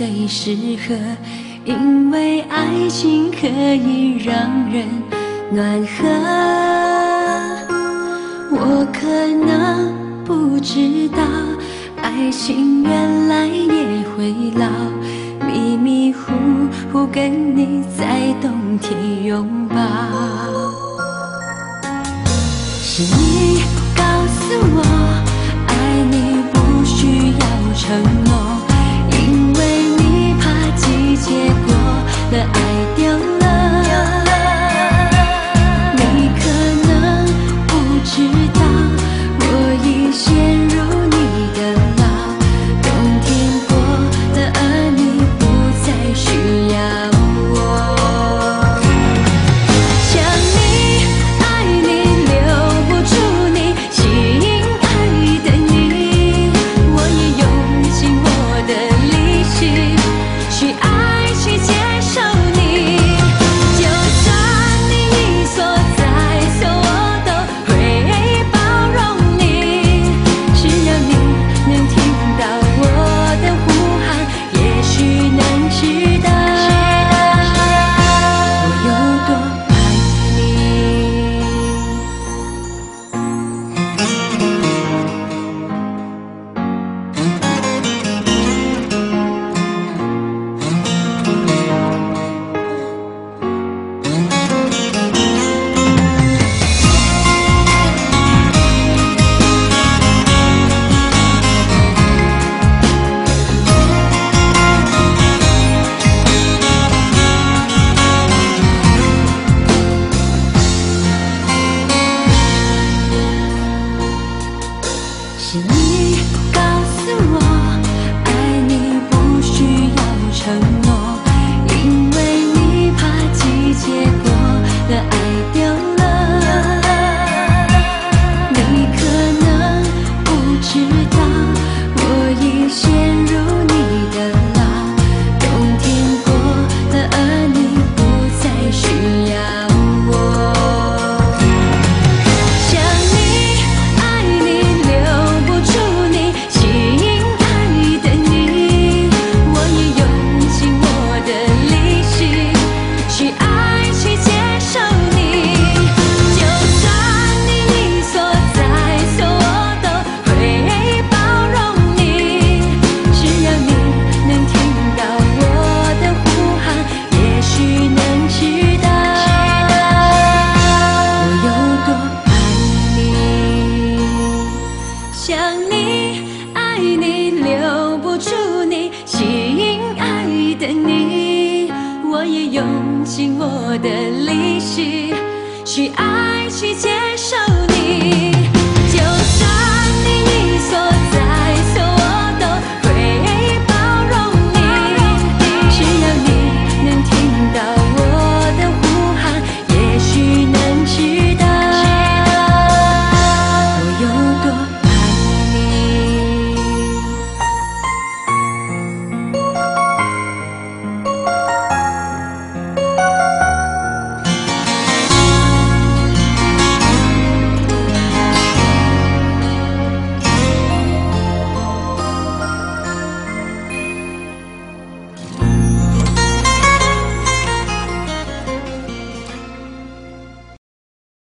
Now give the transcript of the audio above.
最适合因为爱情可以让人暖和我可能不知道爱情原来也会老迷迷糊糊跟你在冬天拥抱。是你告诉我爱你不需要承诺。想你爱你留不住你，吸引爱的你，我也用尽我的力气。去爱，去接受你。